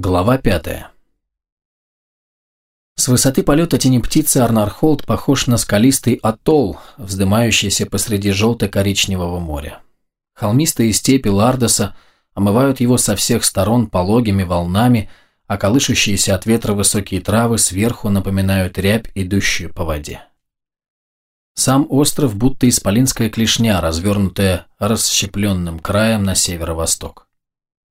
Глава пятая. С высоты полета тени птицы Арнархолд похож на скалистый атолл, вздымающийся посреди желто-коричневого моря. Холмистые степи Лардоса омывают его со всех сторон пологими волнами, а колышущиеся от ветра высокие травы сверху напоминают рябь, идущую по воде. Сам остров будто исполинская клешня, развернутая расщепленным краем на северо-восток.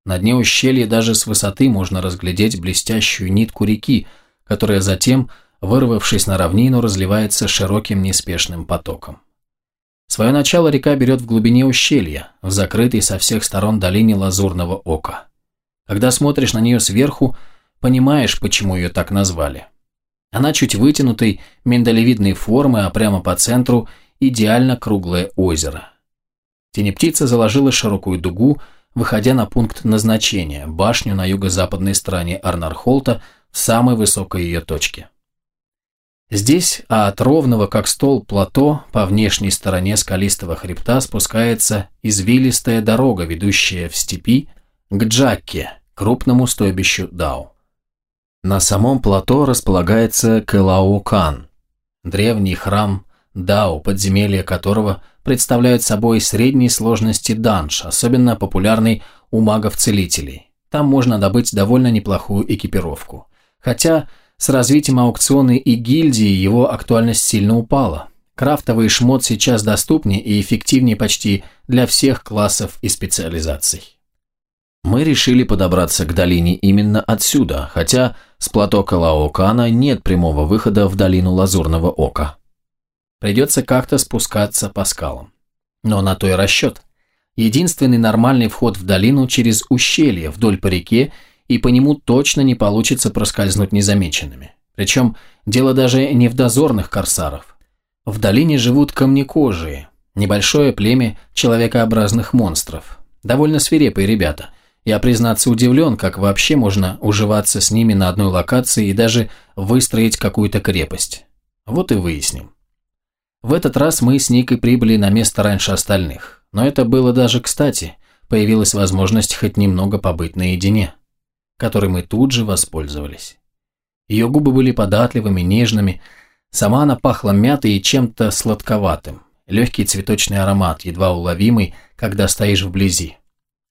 На дне ущелья даже с высоты можно разглядеть блестящую нитку реки, которая затем, вырвавшись на равнину, разливается широким неспешным потоком. Свое начало река берет в глубине ущелья, в закрытой со всех сторон долине Лазурного Ока. Когда смотришь на нее сверху, понимаешь, почему ее так назвали. Она чуть вытянутой, миндалевидной формы, а прямо по центру идеально круглое озеро. Тенептица заложила широкую дугу, выходя на пункт назначения – башню на юго-западной стороне Арнархолта в самой высокой ее точке. Здесь, а от ровного как стол плато по внешней стороне скалистого хребта спускается извилистая дорога, ведущая в степи к Джакке, крупному стойбищу Дау. На самом плато располагается Кэлаукан, древний храм Дау, подземелье которого представляют собой средней сложности данж, особенно популярный у магов-целителей. Там можно добыть довольно неплохую экипировку. Хотя с развитием аукциона и гильдии его актуальность сильно упала. Крафтовый шмот сейчас доступнее и эффективнее почти для всех классов и специализаций. Мы решили подобраться к долине именно отсюда, хотя с плато Калаокана нет прямого выхода в долину Лазурного Ока. Придется как-то спускаться по скалам. Но на то и расчет. Единственный нормальный вход в долину через ущелье вдоль по реке, и по нему точно не получится проскользнуть незамеченными. Причем дело даже не в дозорных корсаров. В долине живут камнекожие, небольшое племя человекообразных монстров. Довольно свирепые ребята. Я, признаться, удивлен, как вообще можно уживаться с ними на одной локации и даже выстроить какую-то крепость. Вот и выясним. В этот раз мы с Никой прибыли на место раньше остальных, но это было даже кстати, появилась возможность хоть немного побыть наедине, которой мы тут же воспользовались. Ее губы были податливыми, нежными, сама она пахла мятой и чем-то сладковатым, легкий цветочный аромат, едва уловимый, когда стоишь вблизи.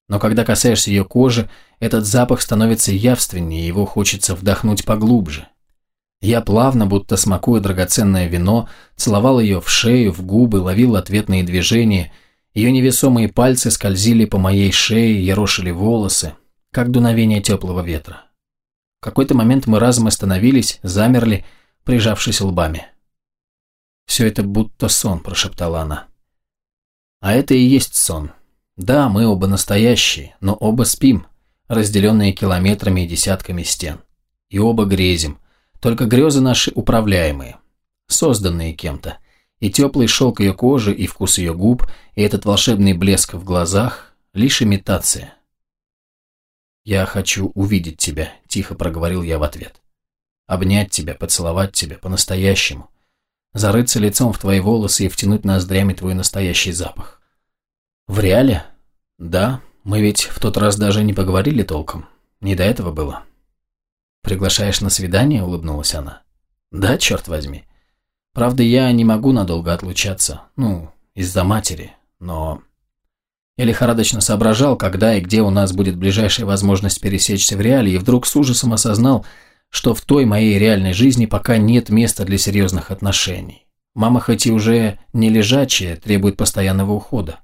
Но когда касаешься ее кожи, этот запах становится явственнее, его хочется вдохнуть поглубже – я плавно, будто смакуя драгоценное вино, целовал ее в шею, в губы, ловил ответные движения. Ее невесомые пальцы скользили по моей шее, ерошили волосы, как дуновение теплого ветра. В какой-то момент мы разом остановились, замерли, прижавшись лбами. «Все это будто сон», – прошептала она. «А это и есть сон. Да, мы оба настоящие, но оба спим, разделенные километрами и десятками стен. И оба грезим – только грезы наши управляемые, созданные кем-то. И теплый шелк ее кожи, и вкус ее губ, и этот волшебный блеск в глазах – лишь имитация. «Я хочу увидеть тебя», – тихо проговорил я в ответ. «Обнять тебя, поцеловать тебя по-настоящему, зарыться лицом в твои волосы и втянуть ноздрями твой настоящий запах». «В реале?» «Да, мы ведь в тот раз даже не поговорили толком. Не до этого было». «Приглашаешь на свидание?» – улыбнулась она. «Да, черт возьми. Правда, я не могу надолго отлучаться. Ну, из-за матери. Но...» Я лихорадочно соображал, когда и где у нас будет ближайшая возможность пересечься в реале, и вдруг с ужасом осознал, что в той моей реальной жизни пока нет места для серьезных отношений. Мама хоть и уже не лежачая, требует постоянного ухода.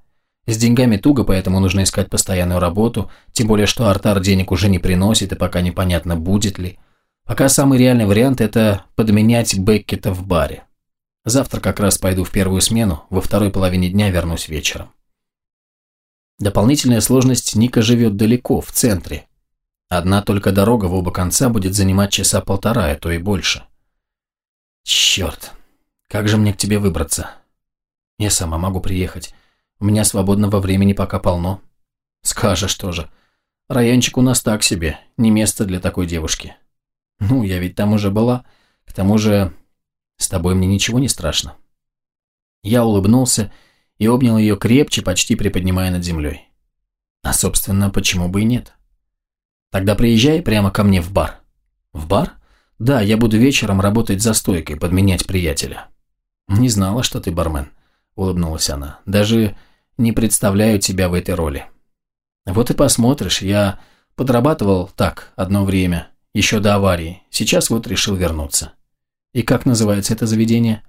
С деньгами туго, поэтому нужно искать постоянную работу, тем более, что Артар денег уже не приносит, и пока непонятно, будет ли. Пока самый реальный вариант – это подменять Беккета в баре. Завтра как раз пойду в первую смену, во второй половине дня вернусь вечером. Дополнительная сложность – Ника живет далеко, в центре. Одна только дорога в оба конца будет занимать часа полтора, а то и больше. Черт, как же мне к тебе выбраться? Я сама могу приехать. У меня свободного времени пока полно. Скажешь тоже. Райончик у нас так себе, не место для такой девушки. Ну, я ведь там уже была. К тому же, с тобой мне ничего не страшно. Я улыбнулся и обнял ее крепче, почти приподнимая над землей. А, собственно, почему бы и нет? Тогда приезжай прямо ко мне в бар. В бар? Да, я буду вечером работать за стойкой, подменять приятеля. Не знала, что ты бармен, улыбнулась она. Даже не представляю тебя в этой роли. Вот и посмотришь, я подрабатывал так одно время, еще до аварии. Сейчас вот решил вернуться. И как называется это заведение?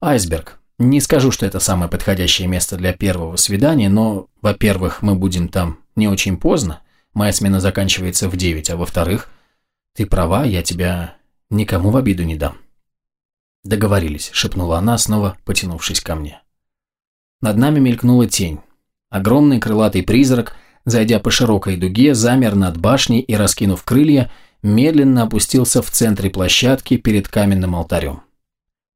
Айсберг. Не скажу, что это самое подходящее место для первого свидания, но, во-первых, мы будем там не очень поздно, моя смена заканчивается в 9, а во-вторых, ты права, я тебя никому в обиду не дам. Договорились, шепнула она, снова потянувшись ко мне. Над нами мелькнула тень. Огромный крылатый призрак, зайдя по широкой дуге, замер над башней и, раскинув крылья, медленно опустился в центре площадки перед каменным алтарем.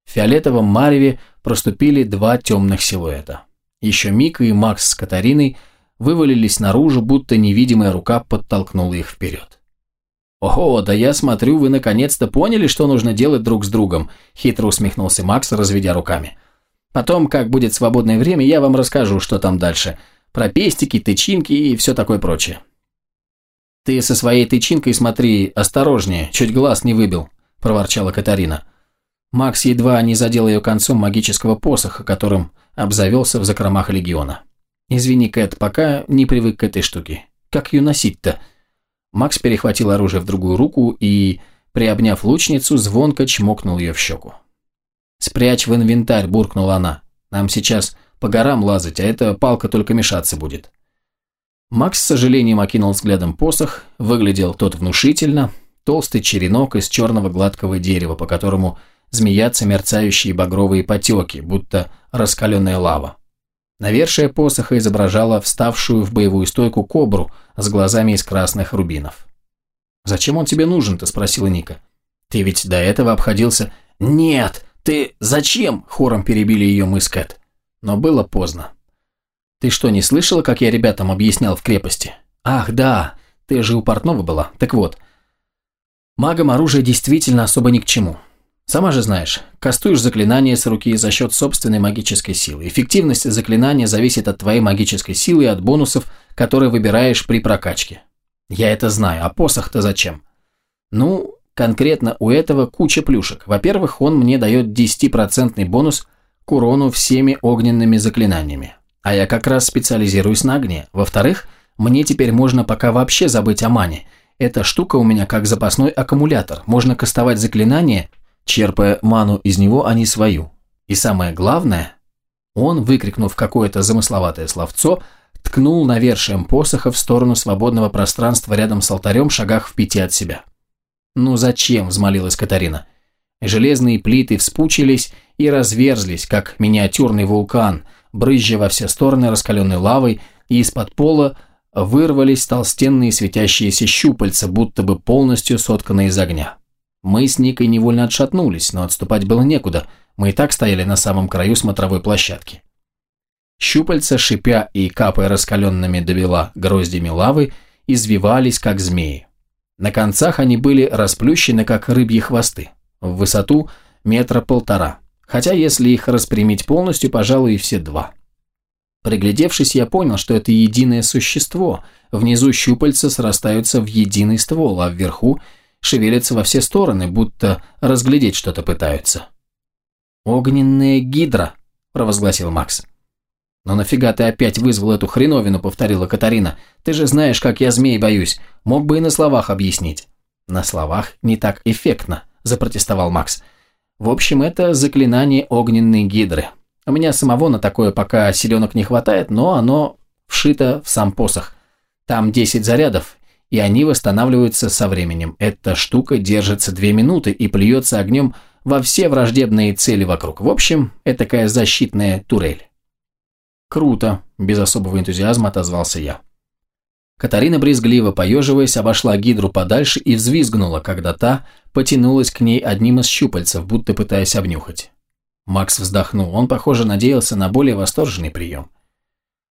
В фиолетовом мареве проступили два темных силуэта. Еще Мика и Макс с Катариной вывалились наружу, будто невидимая рука подтолкнула их вперед. «Ого, да я смотрю, вы наконец-то поняли, что нужно делать друг с другом», хитро усмехнулся Макс, разведя руками. «Потом, как будет свободное время, я вам расскажу, что там дальше. Про пестики, тычинки и все такое прочее». «Ты со своей тычинкой смотри осторожнее, чуть глаз не выбил», – проворчала Катарина. Макс едва не задел ее концом магического посоха, которым обзавелся в закромах легиона. «Извини, Кэт, пока не привык к этой штуке. Как ее носить-то?» Макс перехватил оружие в другую руку и, приобняв лучницу, звонко чмокнул ее в щеку. «Спрячь в инвентарь», – буркнула она. «Нам сейчас по горам лазать, а эта палка только мешаться будет». Макс с сожалением окинул взглядом посох, выглядел тот внушительно, толстый черенок из черного гладкого дерева, по которому – змеятся мерцающие багровые потеки, будто раскаленная лава. Навершие посоха изображала вставшую в боевую стойку кобру с глазами из красных рубинов. «Зачем он тебе нужен-то?» – спросила Ника. «Ты ведь до этого обходился...» «Нет! Ты зачем?» – хором перебили ее мы с Кэт. Но было поздно. «Ты что, не слышала, как я ребятам объяснял в крепости?» «Ах, да! Ты же у портного была. Так вот. Магам оружие действительно особо ни к чему. Сама же знаешь, кастуешь заклинание с руки за счет собственной магической силы. Эффективность заклинания зависит от твоей магической силы и от бонусов, которые выбираешь при прокачке. Я это знаю, а посох-то зачем? Ну, конкретно у этого куча плюшек. Во-первых, он мне дает 10% бонус к урону всеми огненными заклинаниями. А я как раз специализируюсь на огне. Во-вторых, мне теперь можно пока вообще забыть о мане. Эта штука у меня как запасной аккумулятор. Можно кастовать заклинания черпая ману из него, а не свою. И самое главное, он, выкрикнув какое-то замысловатое словцо, ткнул навершием посоха в сторону свободного пространства рядом с алтарем шагах в пяти от себя. «Ну зачем?» – взмолилась Катарина. Железные плиты вспучились и разверзлись, как миниатюрный вулкан, брызжа во все стороны раскаленной лавой, и из-под пола вырвались толстенные светящиеся щупальца, будто бы полностью сотканные из огня. Мы с Никой невольно отшатнулись, но отступать было некуда, мы и так стояли на самом краю смотровой площадки. Щупальца, шипя и капая раскаленными до бела гроздями лавы, извивались, как змеи. На концах они были расплющены, как рыбьи хвосты, в высоту метра полтора, хотя если их распрямить полностью, пожалуй, и все два. Приглядевшись, я понял, что это единое существо. Внизу щупальца срастаются в единый ствол, а вверху – шевелятся во все стороны, будто разглядеть что-то пытаются. «Огненная гидра», – провозгласил Макс. «Но нафига ты опять вызвал эту хреновину?» – повторила Катарина. «Ты же знаешь, как я змей боюсь. Мог бы и на словах объяснить». «На словах не так эффектно», – запротестовал Макс. «В общем, это заклинание огненной гидры. У меня самого на такое пока силенок не хватает, но оно вшито в сам посох. Там 10 зарядов, и они восстанавливаются со временем. Эта штука держится две минуты и плюется огнем во все враждебные цели вокруг. В общем, это такая защитная турель. «Круто», – без особого энтузиазма отозвался я. Катарина, брезгливо поеживаясь, обошла гидру подальше и взвизгнула, когда та потянулась к ней одним из щупальцев, будто пытаясь обнюхать. Макс вздохнул, он, похоже, надеялся на более восторженный прием.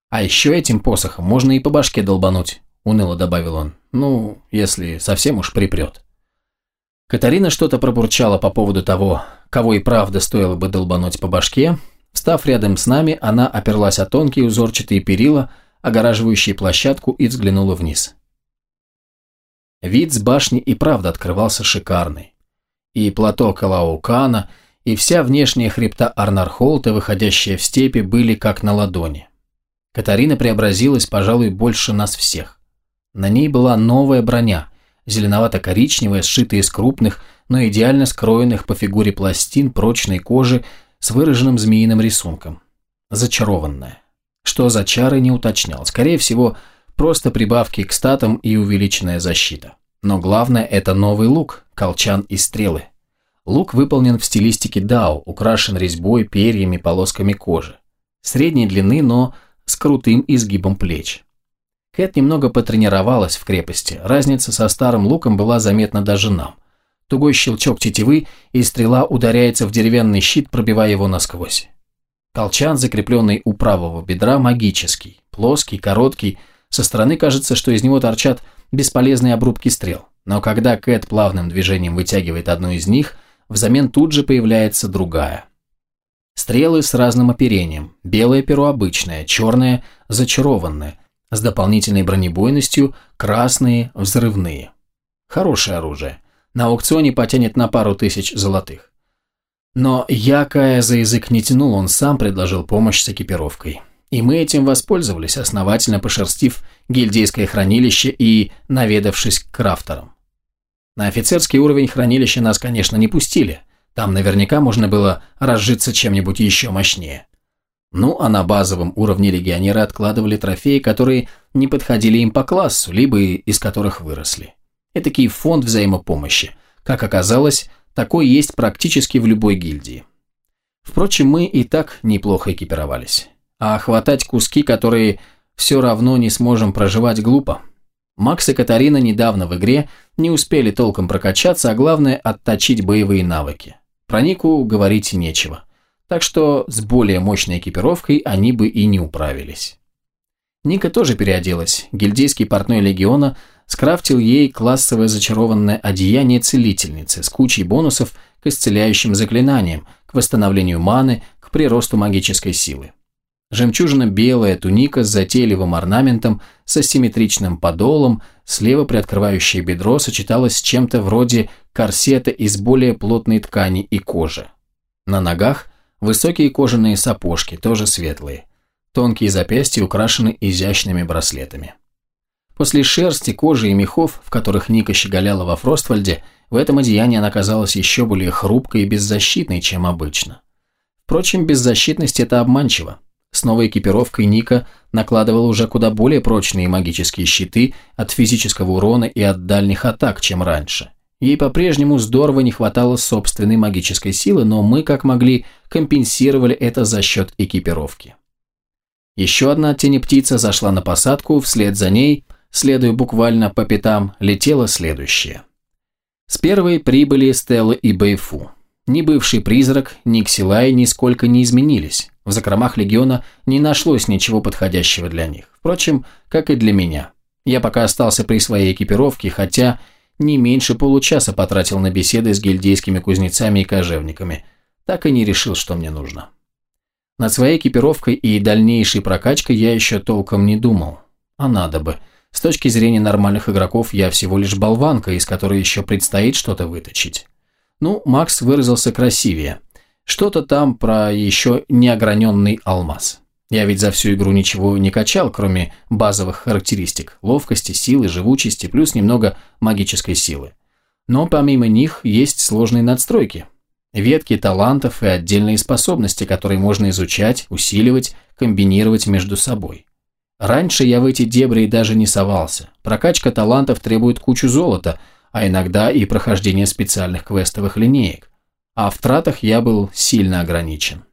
А еще этим посохом можно и по башке долбануть. – уныло добавил он. «Ну, если совсем уж припрет». Катарина что-то пробурчала по поводу того, кого и правда стоило бы долбануть по башке. Встав рядом с нами, она оперлась о тонкие узорчатые перила, огораживающие площадку, и взглянула вниз. Вид с башни и правда открывался шикарный. И плато Калаукана, и вся внешняя хребта Арнархолта, выходящая в степи, были как на ладони. Катарина преобразилась, пожалуй, больше нас всех. На ней была новая броня, зеленовато-коричневая, сшитая из крупных, но идеально скроенных по фигуре пластин прочной кожи с выраженным змеиным рисунком. Зачарованная. Что за чары, не уточнял. Скорее всего, просто прибавки к статам и увеличенная защита. Но главное – это новый лук, колчан и стрелы. Лук выполнен в стилистике дао, украшен резьбой, перьями, полосками кожи. Средней длины, но с крутым изгибом плеч. Кэт немного потренировалась в крепости. Разница со старым луком была заметна даже нам. Тугой щелчок тетивы, и стрела ударяется в деревянный щит, пробивая его насквозь. Колчан, закрепленный у правого бедра, магический, плоский, короткий. Со стороны кажется, что из него торчат бесполезные обрубки стрел. Но когда Кэт плавным движением вытягивает одну из них, взамен тут же появляется другая. Стрелы с разным оперением. Белое перо обычное, черное – зачарованное, с дополнительной бронебойностью, красные – взрывные. Хорошее оружие. На аукционе потянет на пару тысяч золотых. Но я, Кая, за язык не тянул, он сам предложил помощь с экипировкой. И мы этим воспользовались, основательно пошерстив гильдейское хранилище и наведавшись к крафтерам. На офицерский уровень хранилища нас, конечно, не пустили. Там наверняка можно было разжиться чем-нибудь еще мощнее. Ну, а на базовом уровне легионеры откладывали трофеи, которые не подходили им по классу, либо из которых выросли. Этакий фонд взаимопомощи. Как оказалось, такой есть практически в любой гильдии. Впрочем, мы и так неплохо экипировались. А хватать куски, которые все равно не сможем проживать, глупо. Макс и Катарина недавно в игре не успели толком прокачаться, а главное – отточить боевые навыки. Про Нику говорить нечего. Так что с более мощной экипировкой они бы и не управились. Ника тоже переоделась. Гильдейский портной легиона – скрафтил ей классовое зачарованное одеяние целительницы с кучей бонусов к исцеляющим заклинаниям, к восстановлению маны, к приросту магической силы. Жемчужно-белая туника с затейливым орнаментом, с асимметричным подолом, слева приоткрывающее бедро сочеталось с чем-то вроде корсета из более плотной ткани и кожи. На ногах высокие кожаные сапожки, тоже светлые. Тонкие запястья украшены изящными браслетами. После шерсти, кожи и мехов, в которых Ника щеголяла во Фроствальде, в этом одеянии она казалась еще более хрупкой и беззащитной, чем обычно. Впрочем, беззащитность – это обманчиво. С новой экипировкой Ника накладывала уже куда более прочные магические щиты от физического урона и от дальних атак, чем раньше. Ей по-прежнему здорово не хватало собственной магической силы, но мы, как могли, компенсировали это за счет экипировки. Еще одна тенептица зашла на посадку, вслед за ней следуя буквально по пятам, летело следующее. С первой прибыли Стелла и Бэйфу. Ни бывший призрак, ни Ксилай нисколько не изменились. В закромах легиона не нашлось ничего подходящего для них. Впрочем, как и для меня. Я пока остался при своей экипировке, хотя не меньше получаса потратил на беседы с гильдейскими кузнецами и кожевниками. Так и не решил, что мне нужно. Над своей экипировкой и дальнейшей прокачкой я еще толком не думал. А надо бы. С точки зрения нормальных игроков я всего лишь болванка, из которой еще предстоит что-то выточить. Ну, Макс выразился красивее. Что-то там про еще неограненный алмаз. Я ведь за всю игру ничего не качал, кроме базовых характеристик – ловкости, силы, живучести, плюс немного магической силы. Но помимо них есть сложные надстройки. Ветки талантов и отдельные способности, которые можно изучать, усиливать, комбинировать между собой. Раньше я в эти дебри даже не совался. Прокачка талантов требует кучу золота, а иногда и прохождение специальных квестовых линеек. А в тратах я был сильно ограничен.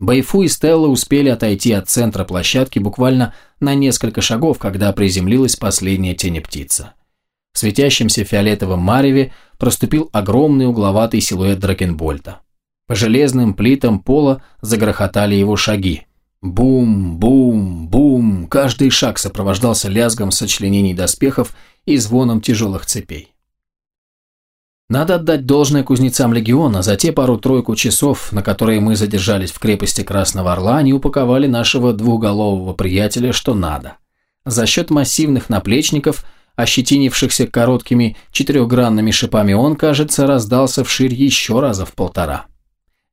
Байфу и Стелла успели отойти от центра площадки буквально на несколько шагов, когда приземлилась последняя тенептица. В светящемся фиолетовом мареве проступил огромный угловатый силуэт Дракенбольта. По железным плитам пола загрохотали его шаги. Бум, бум, бум. Каждый шаг сопровождался лязгом сочленений доспехов и звоном тяжелых цепей. Надо отдать должное кузнецам легиона, за те пару-тройку часов, на которые мы задержались в крепости Красного Орла, они упаковали нашего двухголового приятеля что надо. За счет массивных наплечников ощетинившихся короткими четырехгранными шипами, он, кажется, раздался вширь еще раза в полтора.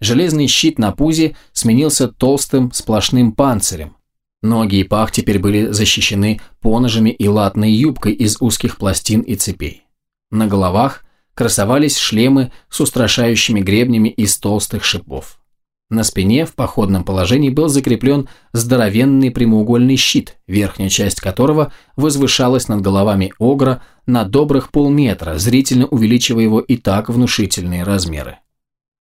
Железный щит на пузе сменился толстым сплошным панцирем. Ноги и пах теперь были защищены поножами и латной юбкой из узких пластин и цепей. На головах красовались шлемы с устрашающими гребнями из толстых шипов. На спине в походном положении был закреплен здоровенный прямоугольный щит, верхняя часть которого возвышалась над головами огра на добрых полметра, зрительно увеличивая его и так внушительные размеры.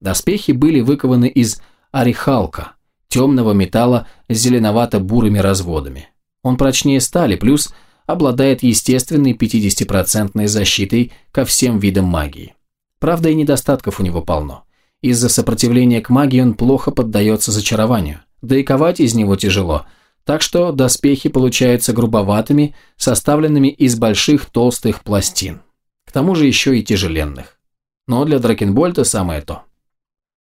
Доспехи были выкованы из орехалка, темного металла с зеленовато-бурыми разводами. Он прочнее стали, плюс обладает естественной 50% защитой ко всем видам магии. Правда, и недостатков у него полно. Из-за сопротивления к магии он плохо поддается зачарованию, да и ковать из него тяжело, так что доспехи получаются грубоватыми, составленными из больших толстых пластин. К тому же еще и тяжеленных. Но для Дракенбольта самое то.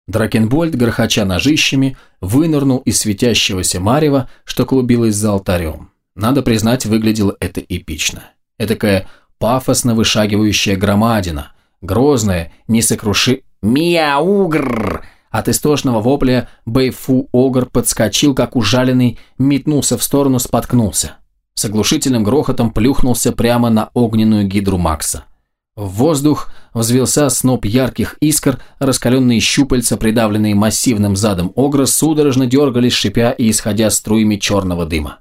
Дракенбольд, грохоча ножищами, вынырнул из светящегося марева, что клубилось за алтарем. Надо признать, выглядело это эпично. Этакая пафосно вышагивающая громадина, грозная, несокруши... «Мяугр!» От истошного вопля Бэйфу Огр подскочил, как ужаленный, метнулся в сторону, споткнулся. С оглушительным грохотом плюхнулся прямо на огненную гидру Макса. В воздух взвелся сноп ярких искр, раскаленные щупальца, придавленные массивным задом Огра, судорожно дергались, шипя и исходя струями черного дыма.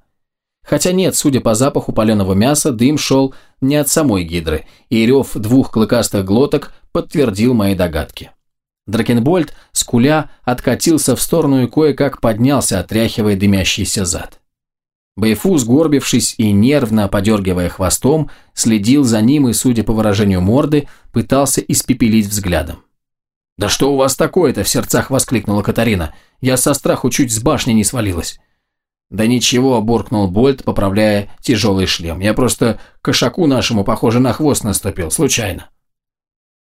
Хотя нет, судя по запаху паленого мяса, дым шел не от самой гидры, и рев двух клыкастых глоток подтвердил мои догадки. Дракенбольд, скуля, откатился в сторону и кое-как поднялся, отряхивая дымящийся зад. Байфу, сгорбившись и нервно подергивая хвостом, следил за ним и, судя по выражению морды, пытался испепелить взглядом. «Да что у вас такое-то?» – в сердцах воскликнула Катарина. «Я со страху чуть с башни не свалилась». «Да ничего», – буркнул Больт, поправляя тяжелый шлем. «Я просто кошаку нашему, похоже, на хвост наступил, случайно».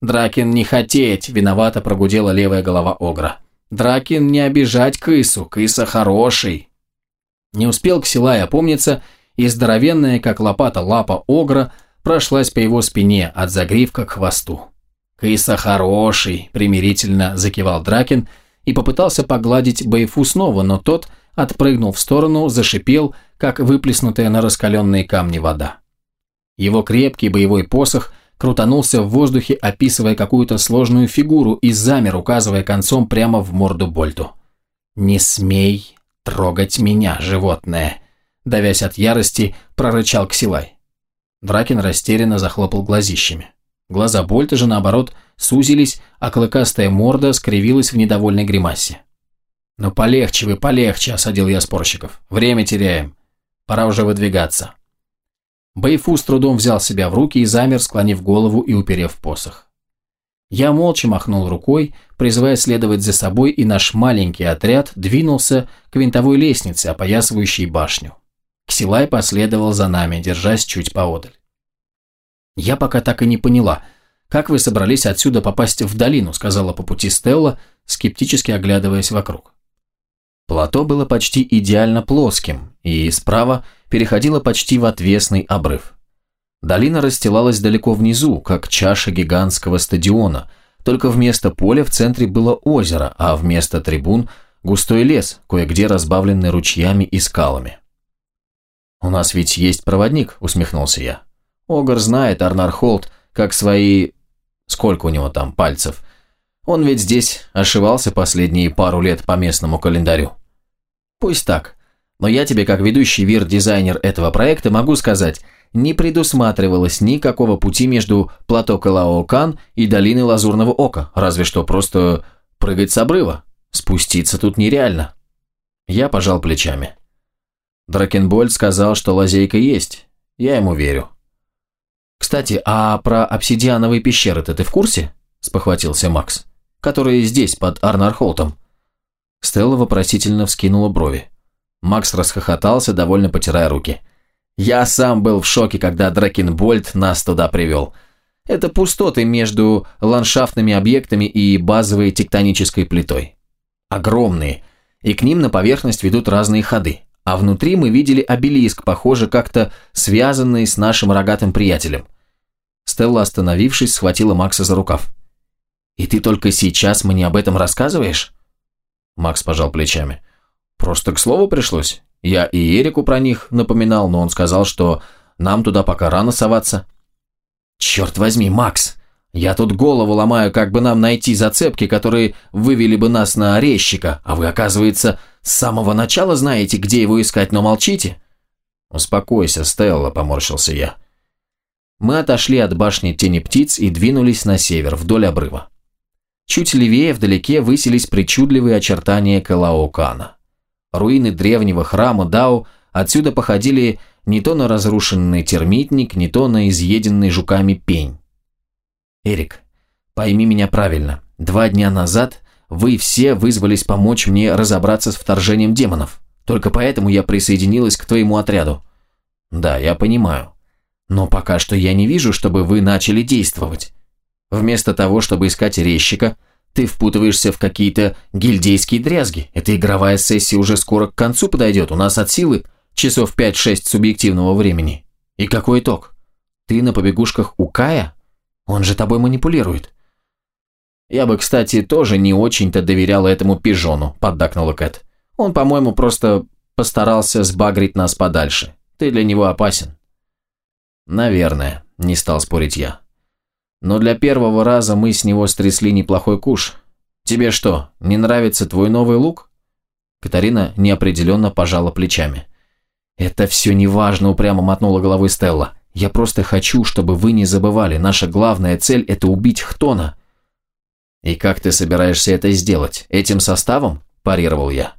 «Дракин не хотеть», – виновато прогудела левая голова Огра. «Дракин не обижать кысу, кыса хороший». Не успел Ксилай опомниться, и здоровенная, как лопата, лапа Огра прошлась по его спине от загривка к хвосту. «Кыса хороший», – примирительно закивал Дракин и попытался погладить Бэйфу снова, но тот – отпрыгнул в сторону, зашипел, как выплеснутая на раскаленные камни вода. Его крепкий боевой посох крутанулся в воздухе, описывая какую-то сложную фигуру и замер, указывая концом прямо в морду Больту. «Не смей трогать меня, животное!» Давясь от ярости, прорычал Ксилай. Дракин растерянно захлопал глазищами. Глаза Больта же, наоборот, сузились, а клыкастая морда скривилась в недовольной гримасе. «Ну полегче вы, полегче», – осадил я спорщиков. «Время теряем. Пора уже выдвигаться». Бэйфу с трудом взял себя в руки и замер, склонив голову и уперев посох. Я молча махнул рукой, призывая следовать за собой, и наш маленький отряд двинулся к винтовой лестнице, опоясывающей башню. Ксилай последовал за нами, держась чуть поодаль. «Я пока так и не поняла, как вы собрались отсюда попасть в долину», сказала по пути Стелла, скептически оглядываясь вокруг. Плато было почти идеально плоским, и справа переходило почти в отвесный обрыв. Долина расстилалась далеко внизу, как чаша гигантского стадиона, только вместо поля в центре было озеро, а вместо трибун – густой лес, кое-где разбавленный ручьями и скалами. «У нас ведь есть проводник», – усмехнулся я. «Огар знает Арнар Холт, как свои... Сколько у него там пальцев? Он ведь здесь ошивался последние пару лет по местному календарю. Пусть так. Но я тебе, как ведущий вир-дизайнер этого проекта, могу сказать, не предусматривалось никакого пути между плато Калаокан и долиной Лазурного Ока, разве что просто прыгать с обрыва. Спуститься тут нереально. Я пожал плечами. Дракенбольд сказал, что лазейка есть. Я ему верю. «Кстати, а про обсидиановые пещеры-то ты в курсе?» – спохватился Макс которые здесь, под Арнархолтом». Стелла вопросительно вскинула брови. Макс расхохотался, довольно потирая руки. «Я сам был в шоке, когда Дракенбольд нас туда привел. Это пустоты между ландшафтными объектами и базовой тектонической плитой. Огромные, и к ним на поверхность ведут разные ходы. а внутри мы видели обелиск, похоже, как-то связанный с нашим рогатым приятелем. Стелла, остановившись, схватила Макса за рукав. «И ты только сейчас мне об этом рассказываешь?» Макс пожал плечами. «Просто к слову пришлось. Я и Эрику про них напоминал, но он сказал, что нам туда пока рано соваться». «Черт возьми, Макс! Я тут голову ломаю, как бы нам найти зацепки, которые вывели бы нас на резчика, а вы, оказывается, с самого начала знаете, где его искать, но молчите?» «Успокойся, Стелла», — поморщился я. Мы отошли от башни Тени Птиц и двинулись на север, вдоль обрыва. Чуть левее, вдалеке, высились причудливые очертания Калаокана. Руины древнего храма Дао отсюда походили не то на разрушенный термитник, не то на изъеденный жуками пень. «Эрик, пойми меня правильно. Два дня назад вы все вызвались помочь мне разобраться с вторжением демонов. Только поэтому я присоединилась к твоему отряду». «Да, я понимаю. Но пока что я не вижу, чтобы вы начали действовать. Вместо того, чтобы искать резчика, ты впутываешься в какие-то гильдейские дрязги. Эта игровая сессия уже скоро к концу подойдет. У нас от силы часов 5-6 субъективного времени. И какой итог? Ты на побегушках у Кая? Он же тобой манипулирует. Я бы, кстати, тоже не очень-то доверял этому пижону, поддакнула Кэт. Он, по-моему, просто постарался сбагрить нас подальше. Ты для него опасен. Наверное, не стал спорить я. Но для первого раза мы с него стрясли неплохой куш. Тебе что, не нравится твой новый лук?» Катарина неопределенно пожала плечами. «Это все неважно», – упрямо мотнула головой Стелла. «Я просто хочу, чтобы вы не забывали, наша главная цель – это убить Хтона». «И как ты собираешься это сделать? Этим составом?» – парировал я.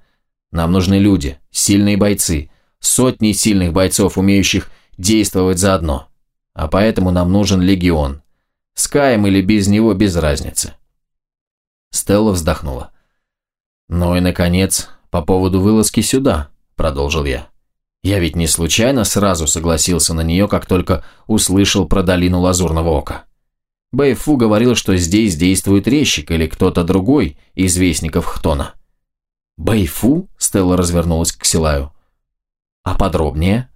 «Нам нужны люди, сильные бойцы, сотни сильных бойцов, умеющих действовать заодно. А поэтому нам нужен легион. С Каем или без него без разницы. Стелла вздохнула. «Ну и, наконец, по поводу вылазки сюда», – продолжил я. «Я ведь не случайно сразу согласился на нее, как только услышал про долину Лазурного Ока. Бэйфу говорил, что здесь действует резчик или кто-то другой из вестников Хтона». «Бэйфу?» – Стелла развернулась к Силаю. «А подробнее?»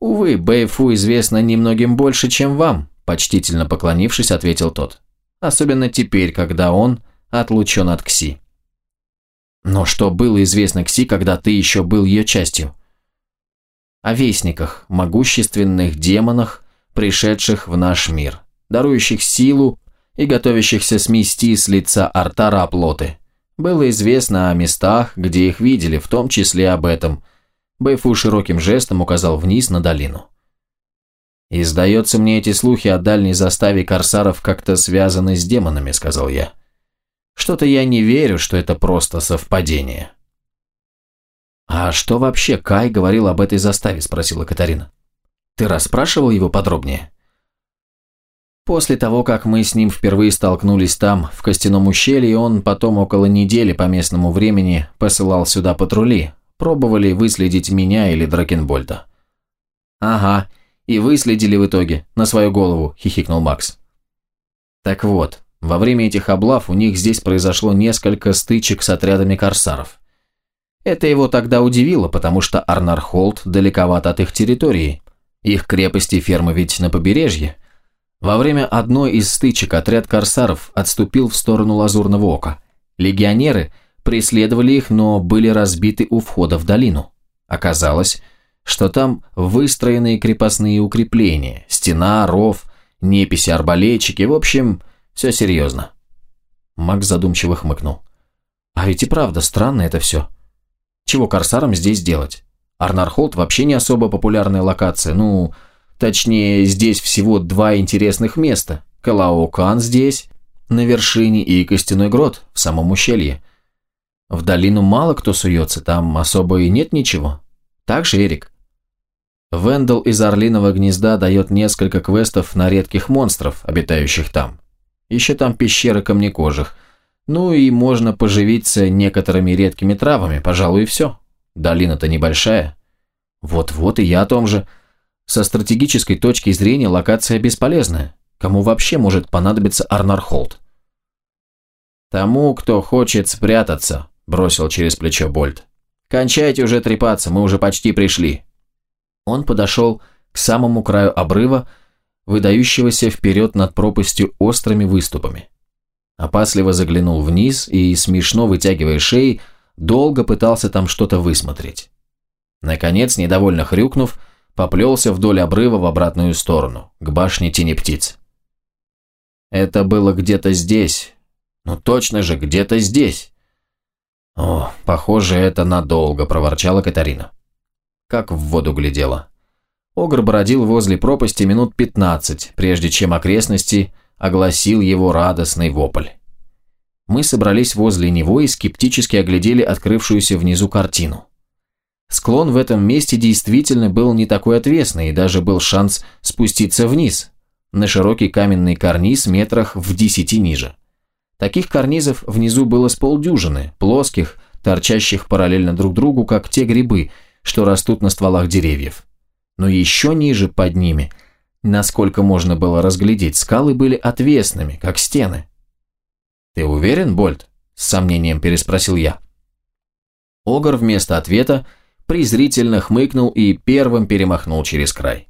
«Увы, Бэйфу известно немногим больше, чем вам», Почтительно поклонившись, ответил тот. Особенно теперь, когда он отлучен от Кси. Но что было известно Кси, когда ты еще был ее частью? О вестниках, могущественных демонах, пришедших в наш мир, дарующих силу и готовящихся смести с лица Артара оплоты. Было известно о местах, где их видели, в том числе об этом. Бэйфу широким жестом указал вниз на долину. «И сдается мне эти слухи о дальней заставе корсаров как-то связаны с демонами», — сказал я. «Что-то я не верю, что это просто совпадение». «А что вообще Кай говорил об этой заставе?» – спросила Катарина. «Ты расспрашивал его подробнее?» После того, как мы с ним впервые столкнулись там, в Костяном ущелье, он потом около недели по местному времени посылал сюда патрули, пробовали выследить меня или Дракенбольта. «Ага, и выследили в итоге, на свою голову», – хихикнул Макс. Так вот, во время этих облав у них здесь произошло несколько стычек с отрядами корсаров. Это его тогда удивило, потому что Арнархолд далековато от их территории. Их крепости и фермы ведь на побережье. Во время одной из стычек отряд корсаров отступил в сторону Лазурного Ока. Легионеры преследовали их, но были разбиты у входа в долину. Оказалось, что там выстроенные крепостные укрепления, стена, ров, неписи, арбалетчики, в общем, все серьезно. Макс задумчиво хмыкнул. А ведь и правда странно это все. Чего корсарам здесь делать? Арнархолд вообще не особо популярная локация, ну, точнее, здесь всего два интересных места. Калаокан здесь, на вершине, и Костяной Грот, в самом ущелье. В долину мало кто суется, там особо и нет ничего. Так же, Эрик? Вендел из Орлиного гнезда дает несколько квестов на редких монстров, обитающих там. Еще там пещеры камнекожих. Ну и можно поживиться некоторыми редкими травами, пожалуй, и все. Долина-то небольшая. Вот-вот и я о том же. Со стратегической точки зрения локация бесполезная. Кому вообще может понадобиться Арнархолд? «Тому, кто хочет спрятаться», – бросил через плечо Больт. «Кончайте уже трепаться, мы уже почти пришли». Он подошел к самому краю обрыва, выдающегося вперед над пропастью острыми выступами. Опасливо заглянул вниз и, смешно вытягивая шеи, долго пытался там что-то высмотреть. Наконец, недовольно хрюкнув, поплелся вдоль обрыва в обратную сторону, к башне тени птиц. Это было где-то здесь. Ну точно же, где-то здесь. О, похоже, это надолго, проворчала Катарина. Как в воду глядела. Огр бродил возле пропасти минут пятнадцать, прежде чем окрестности огласил его радостный вопль. Мы собрались возле него и скептически оглядели открывшуюся внизу картину. Склон в этом месте действительно был не такой отвесный, и даже был шанс спуститься вниз, на широкий каменный карниз метрах в десяти ниже. Таких карнизов внизу было с полдюжины, плоских, торчащих параллельно друг другу, как те грибы, что растут на стволах деревьев. Но еще ниже под ними, насколько можно было разглядеть, скалы были отвесными, как стены. «Ты уверен, Больт?» – с сомнением переспросил я. Огр вместо ответа презрительно хмыкнул и первым перемахнул через край.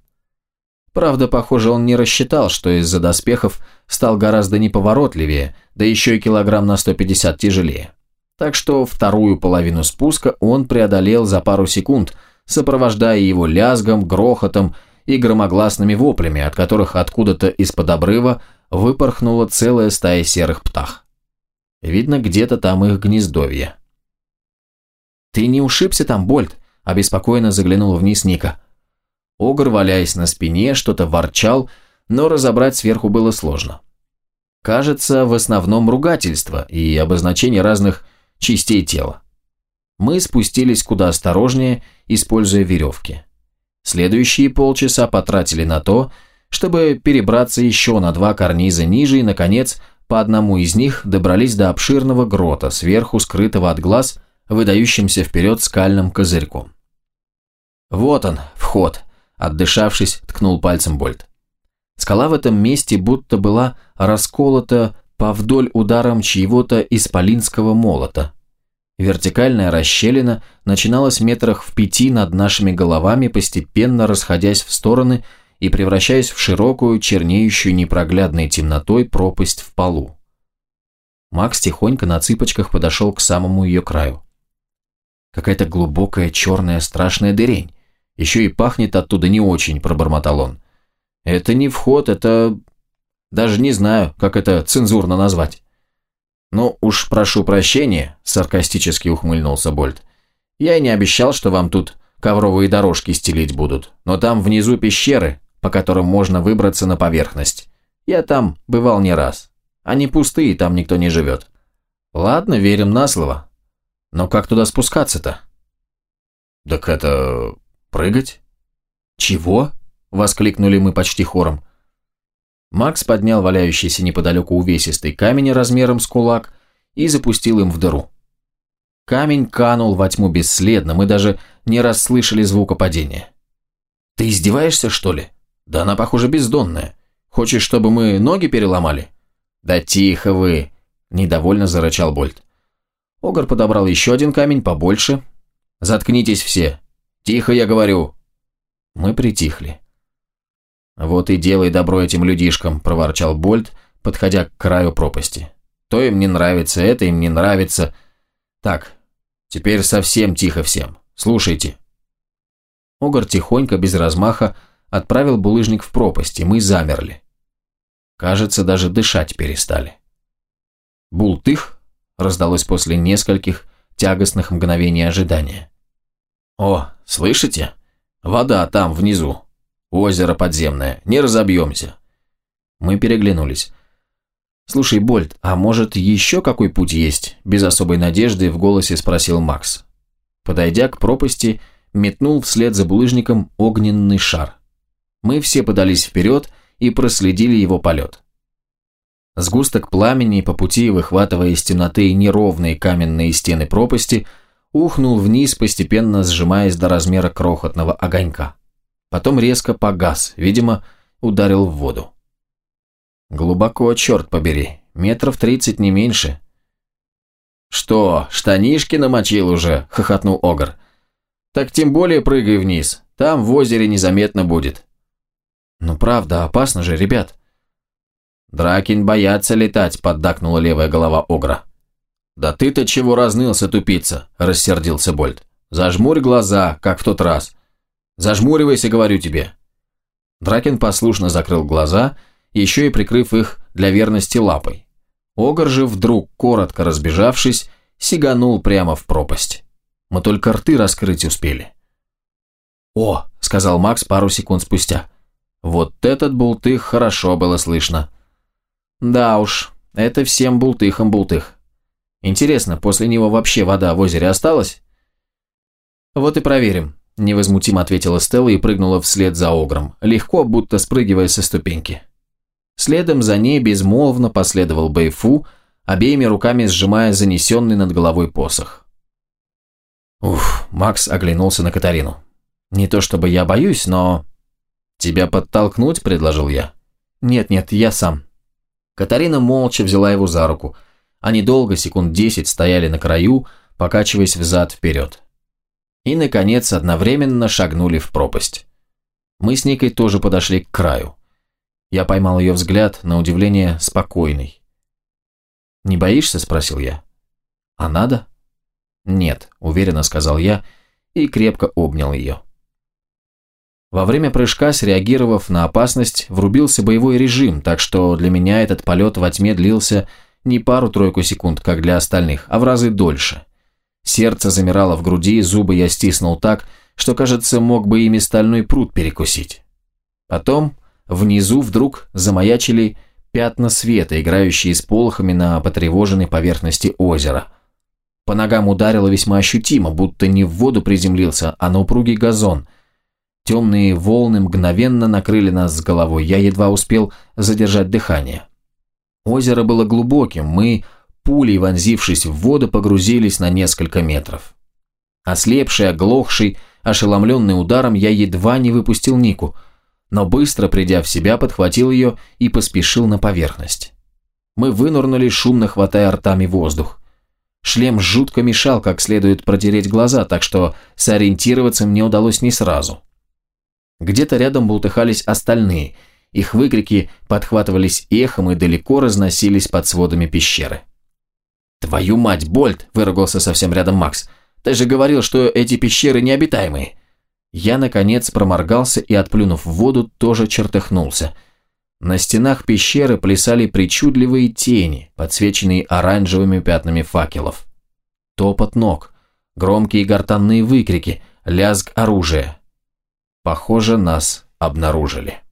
Правда, похоже, он не рассчитал, что из-за доспехов стал гораздо неповоротливее, да еще и килограмм на 150 тяжелее. Так что вторую половину спуска он преодолел за пару секунд, сопровождая его лязгом, грохотом и громогласными воплями, от которых откуда-то из-под обрыва выпорхнула целая стая серых птах. Видно, где-то там их гнездовье. «Ты не ушибся там, Больт?» – обеспокоенно заглянул вниз Ника. Огр, валяясь на спине, что-то ворчал, но разобрать сверху было сложно. Кажется, в основном ругательство и обозначение разных частей тела. Мы спустились куда осторожнее, используя веревки. Следующие полчаса потратили на то, чтобы перебраться еще на два карниза ниже и, наконец, по одному из них добрались до обширного грота, сверху скрытого от глаз, выдающимся вперед скальным козырьком. Вот он, вход – Отдышавшись, ткнул пальцем Больт. Скала в этом месте будто была расколота повдоль ударом чьего-то исполинского молота. Вертикальная расщелина начиналась метрах в пяти над нашими головами, постепенно расходясь в стороны и превращаясь в широкую, чернеющую непроглядной темнотой пропасть в полу. Макс тихонько на цыпочках подошел к самому ее краю. Какая-то глубокая черная страшная дырень. Еще и пахнет оттуда не очень», – пробормотал он. «Это не вход, это... Даже не знаю, как это цензурно назвать». «Ну уж прошу прощения», – саркастически ухмыльнулся Больт. «Я и не обещал, что вам тут ковровые дорожки стелить будут, но там внизу пещеры, по которым можно выбраться на поверхность. Я там бывал не раз. Они пустые, там никто не живет». «Ладно, верим на слово. Но как туда спускаться-то?» «Так это... «Прыгать?» «Чего?» – воскликнули мы почти хором. Макс поднял валяющийся неподалеку увесистый камень размером с кулак и запустил им в дыру. Камень канул во тьму бесследно, мы даже не расслышали звука падения. «Ты издеваешься, что ли? Да она, похоже, бездонная. Хочешь, чтобы мы ноги переломали?» «Да тихо вы!» – недовольно зарычал Больт. Огар подобрал еще один камень побольше. «Заткнитесь все, «Тихо, я говорю!» Мы притихли. «Вот и делай добро этим людишкам», – проворчал Больт, подходя к краю пропасти. «То им не нравится, это им не нравится. Так, теперь совсем тихо всем. Слушайте». Огар тихонько, без размаха, отправил булыжник в пропасть, и мы замерли. Кажется, даже дышать перестали. «Бултых!» – раздалось после нескольких тягостных мгновений ожидания. «О, слышите? Вода там, внизу. Озеро подземное. Не разобьемся». Мы переглянулись. «Слушай, Больт, а может еще какой путь есть?» Без особой надежды в голосе спросил Макс. Подойдя к пропасти, метнул вслед за булыжником огненный шар. Мы все подались вперед и проследили его полет. Сгусток пламени, по пути выхватывая из темноты неровные каменные стены пропасти – ухнул вниз, постепенно сжимаясь до размера крохотного огонька. Потом резко погас, видимо, ударил в воду. Глубоко, черт побери, метров тридцать не меньше. «Что, штанишки намочил уже?» – хохотнул Огр. «Так тем более прыгай вниз, там в озере незаметно будет». «Ну правда, опасно же, ребят». «Дракин боятся летать», – поддакнула левая голова Огра. «Да ты-то чего разнылся, тупица?» – рассердился Больт. «Зажмурь глаза, как в тот раз. Зажмуривайся, говорю тебе». Дракин послушно закрыл глаза, еще и прикрыв их для верности лапой. Огр же вдруг, коротко разбежавшись, сиганул прямо в пропасть. Мы только рты раскрыть успели. «О!» – сказал Макс пару секунд спустя. «Вот этот бултых хорошо было слышно». «Да уж, это всем бултыхам бултых. Интересно, после него вообще вода в озере осталась?» «Вот и проверим», – невозмутимо ответила Стелла и прыгнула вслед за Огром, легко, будто спрыгивая со ступеньки. Следом за ней безмолвно последовал Бэйфу, обеими руками сжимая занесенный над головой посох. Уф, Макс оглянулся на Катарину. «Не то чтобы я боюсь, но...» «Тебя подтолкнуть?» – предложил я. «Нет-нет, я сам». Катарина молча взяла его за руку. Они долго, секунд десять, стояли на краю, покачиваясь взад-вперед. И, наконец, одновременно шагнули в пропасть. Мы с Никой тоже подошли к краю. Я поймал ее взгляд, на удивление спокойный. «Не боишься?» – спросил я. «А надо?» «Нет», – уверенно сказал я и крепко обнял ее. Во время прыжка, среагировав на опасность, врубился боевой режим, так что для меня этот полет во тьме длился не пару-тройку секунд, как для остальных, а в разы дольше. Сердце замирало в груди, зубы я стиснул так, что, кажется, мог бы ими стальной пруд перекусить. Потом внизу вдруг замаячили пятна света, играющие с полохами на потревоженной поверхности озера. По ногам ударило весьма ощутимо, будто не в воду приземлился, а на упругий газон. Темные волны мгновенно накрыли нас с головой, я едва успел задержать дыхание. Озеро было глубоким, мы, пулей вонзившись в воду, погрузились на несколько метров. Ослепший, оглохший, ошеломленный ударом, я едва не выпустил Нику – но быстро придя в себя, подхватил ее и поспешил на поверхность. Мы вынурнули, шумно хватая ртами воздух. Шлем жутко мешал как следует протереть глаза, так что сориентироваться мне удалось не сразу. Где-то рядом бултыхались остальные, их выкрики подхватывались эхом и далеко разносились под сводами пещеры. «Твою мать, Больт!» – выругался совсем рядом Макс. «Ты же говорил, что эти пещеры необитаемые!» Я, наконец, проморгался и, отплюнув в воду, тоже чертыхнулся. На стенах пещеры плясали причудливые тени, подсвеченные оранжевыми пятнами факелов. Топот ног, громкие гортанные выкрики, лязг оружия. Похоже, нас обнаружили.